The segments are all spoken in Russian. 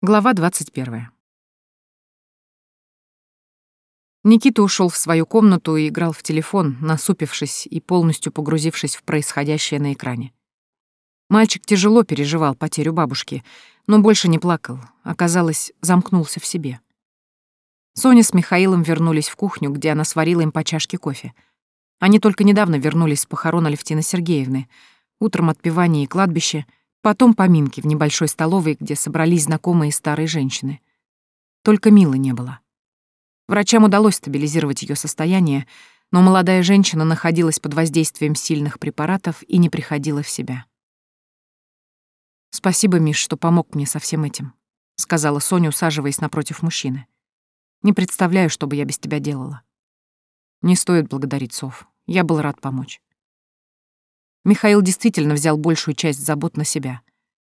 Глава 21. Никита ушел в свою комнату и играл в телефон, насупившись и полностью погрузившись в происходящее на экране. Мальчик тяжело переживал потерю бабушки, но больше не плакал, оказалось, замкнулся в себе. Соня с Михаилом вернулись в кухню, где она сварила им по чашке кофе. Они только недавно вернулись с похорон Алевтины Сергеевны, утром отпевание и кладбище — Потом поминки в небольшой столовой, где собрались знакомые старые женщины. Только Милы не было. Врачам удалось стабилизировать ее состояние, но молодая женщина находилась под воздействием сильных препаратов и не приходила в себя. «Спасибо, Миш, что помог мне со всем этим», — сказала Соня, усаживаясь напротив мужчины. «Не представляю, что бы я без тебя делала». «Не стоит благодарить Сов. Я был рад помочь». Михаил действительно взял большую часть забот на себя.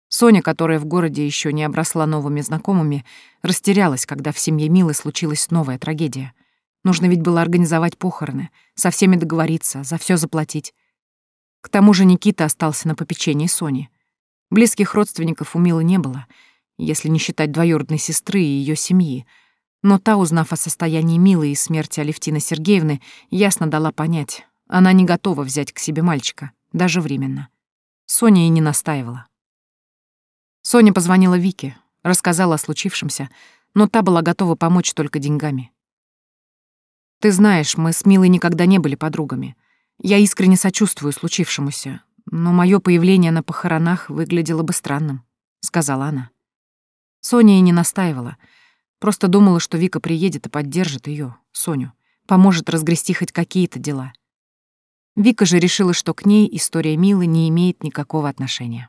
Соня, которая в городе еще не обросла новыми знакомыми, растерялась, когда в семье Милы случилась новая трагедия. Нужно ведь было организовать похороны, со всеми договориться, за все заплатить. К тому же Никита остался на попечении Сони. Близких родственников у Милы не было, если не считать двоюродной сестры и ее семьи. Но та, узнав о состоянии Милы и смерти Алевтины Сергеевны, ясно дала понять, она не готова взять к себе мальчика даже временно. Соня и не настаивала. Соня позвонила Вике, рассказала о случившемся, но та была готова помочь только деньгами. «Ты знаешь, мы с Милой никогда не были подругами. Я искренне сочувствую случившемуся, но мое появление на похоронах выглядело бы странным», — сказала она. Соня и не настаивала, просто думала, что Вика приедет и поддержит ее, Соню, поможет разгрести хоть какие-то дела. Вика же решила, что к ней история Милы не имеет никакого отношения.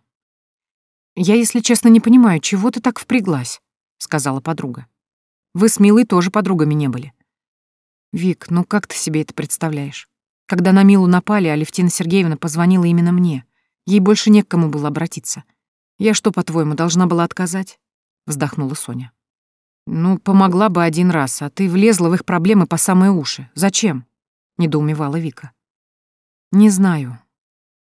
«Я, если честно, не понимаю, чего ты так впряглась?» — сказала подруга. «Вы с Милой тоже подругами не были». «Вик, ну как ты себе это представляешь? Когда на Милу напали, Алевтина Сергеевна позвонила именно мне. Ей больше не к кому было обратиться. Я что, по-твоему, должна была отказать?» — вздохнула Соня. «Ну, помогла бы один раз, а ты влезла в их проблемы по самые уши. Зачем?» — недоумевала Вика. Не знаю.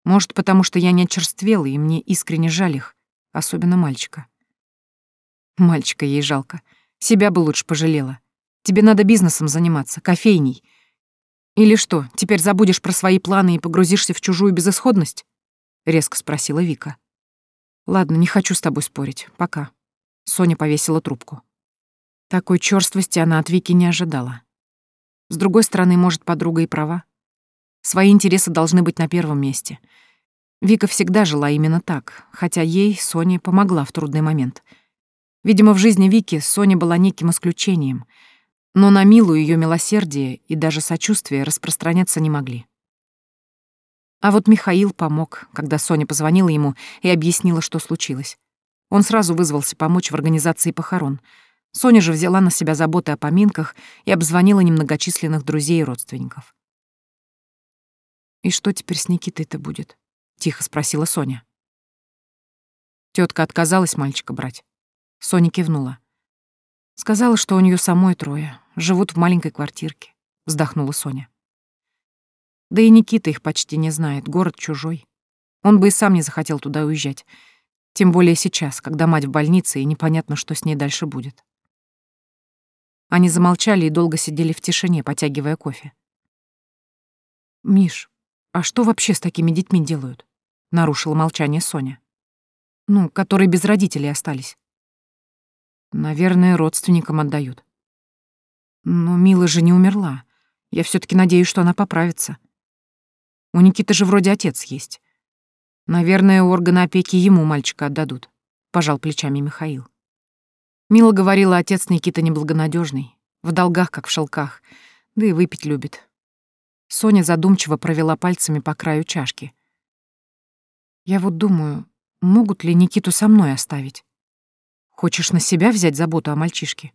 Может, потому что я не очерствела, и мне искренне жаль их, особенно мальчика. Мальчика ей жалко. Себя бы лучше пожалела. Тебе надо бизнесом заниматься, кофейней. Или что, теперь забудешь про свои планы и погрузишься в чужую безысходность? Резко спросила Вика. Ладно, не хочу с тобой спорить. Пока. Соня повесила трубку. Такой чёрствости она от Вики не ожидала. С другой стороны, может, подруга и права. Свои интересы должны быть на первом месте. Вика всегда жила именно так, хотя ей Соня помогла в трудный момент. Видимо, в жизни Вики Соня была неким исключением, но на Милу ее милосердие и даже сочувствие распространяться не могли. А вот Михаил помог, когда Соня позвонила ему и объяснила, что случилось. Он сразу вызвался помочь в организации похорон. Соня же взяла на себя заботы о поминках и обзвонила немногочисленных друзей и родственников. «И что теперь с Никитой-то будет?» — тихо спросила Соня. Тетка отказалась мальчика брать. Соня кивнула. Сказала, что у нее самой трое, живут в маленькой квартирке. Вздохнула Соня. Да и Никита их почти не знает, город чужой. Он бы и сам не захотел туда уезжать. Тем более сейчас, когда мать в больнице, и непонятно, что с ней дальше будет. Они замолчали и долго сидели в тишине, потягивая кофе. «Миш, «А что вообще с такими детьми делают?» — нарушила молчание Соня. «Ну, которые без родителей остались». «Наверное, родственникам отдают». «Но Мила же не умерла. Я все таки надеюсь, что она поправится. У Никиты же вроде отец есть. Наверное, органы опеки ему мальчика отдадут», — пожал плечами Михаил. Мила говорила, отец Никита неблагонадежный, в долгах, как в шелках, да и выпить любит. Соня задумчиво провела пальцами по краю чашки. «Я вот думаю, могут ли Никиту со мной оставить? Хочешь на себя взять заботу о мальчишке?»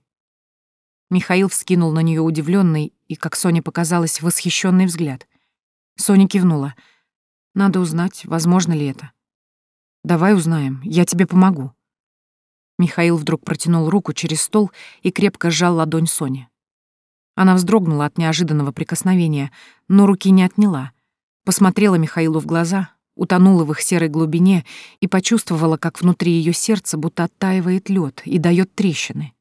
Михаил вскинул на нее удивленный и, как Соне показалось, восхищенный взгляд. Соня кивнула. «Надо узнать, возможно ли это». «Давай узнаем, я тебе помогу». Михаил вдруг протянул руку через стол и крепко сжал ладонь Сони. Она вздрогнула от неожиданного прикосновения, но руки не отняла. Посмотрела Михаилу в глаза, утонула в их серой глубине и почувствовала, как внутри ее сердца будто оттаивает лед и дает трещины.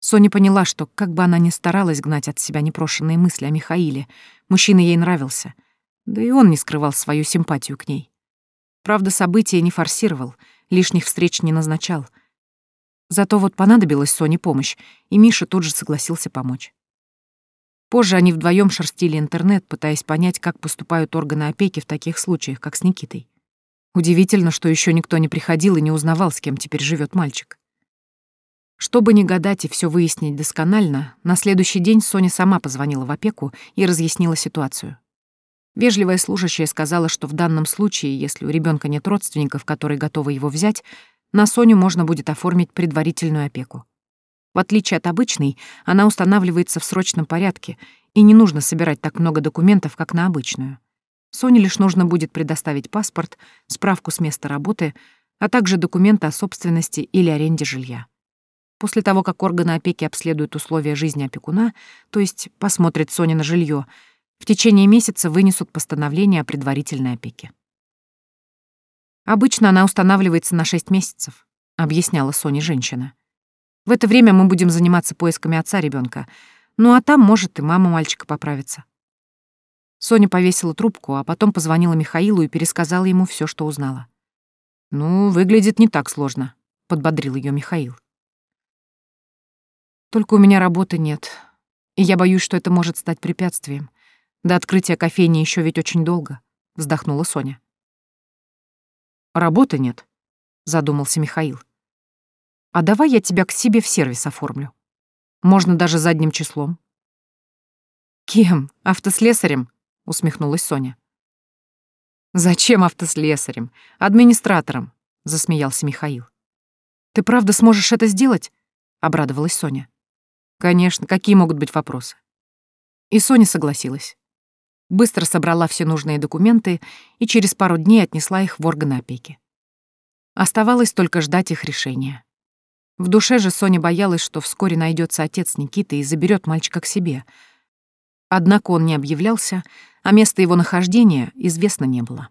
Соня поняла, что, как бы она ни старалась гнать от себя непрошенные мысли о Михаиле, мужчина ей нравился, да и он не скрывал свою симпатию к ней. Правда, события не форсировал, лишних встреч не назначал. Зато вот понадобилась Соне помощь, и Миша тут же согласился помочь. Позже они вдвоем шерстили интернет, пытаясь понять, как поступают органы опеки в таких случаях, как с Никитой. Удивительно, что еще никто не приходил и не узнавал, с кем теперь живет мальчик. Чтобы не гадать и все выяснить досконально, на следующий день Соня сама позвонила в опеку и разъяснила ситуацию. Вежливая служащая сказала, что в данном случае, если у ребенка нет родственников, которые готовы его взять, на Соню можно будет оформить предварительную опеку. В отличие от обычной, она устанавливается в срочном порядке, и не нужно собирать так много документов, как на обычную. Соне лишь нужно будет предоставить паспорт, справку с места работы, а также документы о собственности или аренде жилья. После того, как органы опеки обследуют условия жизни опекуна, то есть посмотрят Соне на жилье, в течение месяца вынесут постановление о предварительной опеке. «Обычно она устанавливается на 6 месяцев», — объясняла Соне женщина. В это время мы будем заниматься поисками отца ребенка. Ну а там, может, и мама мальчика поправится. Соня повесила трубку, а потом позвонила Михаилу и пересказала ему все, что узнала. «Ну, выглядит не так сложно», — подбодрил ее Михаил. «Только у меня работы нет, и я боюсь, что это может стать препятствием. До открытия кофейни еще ведь очень долго», — вздохнула Соня. «Работы нет», — задумался Михаил. А давай я тебя к себе в сервис оформлю. Можно даже задним числом. Кем? Автослесарем? Усмехнулась Соня. Зачем автослесарем? Администратором, засмеялся Михаил. Ты правда сможешь это сделать? Обрадовалась Соня. Конечно, какие могут быть вопросы? И Соня согласилась. Быстро собрала все нужные документы и через пару дней отнесла их в органы опеки. Оставалось только ждать их решения. В душе же Соня боялась, что вскоре найдется отец Никиты и заберет мальчика к себе. Однако он не объявлялся, а место его нахождения известно не было.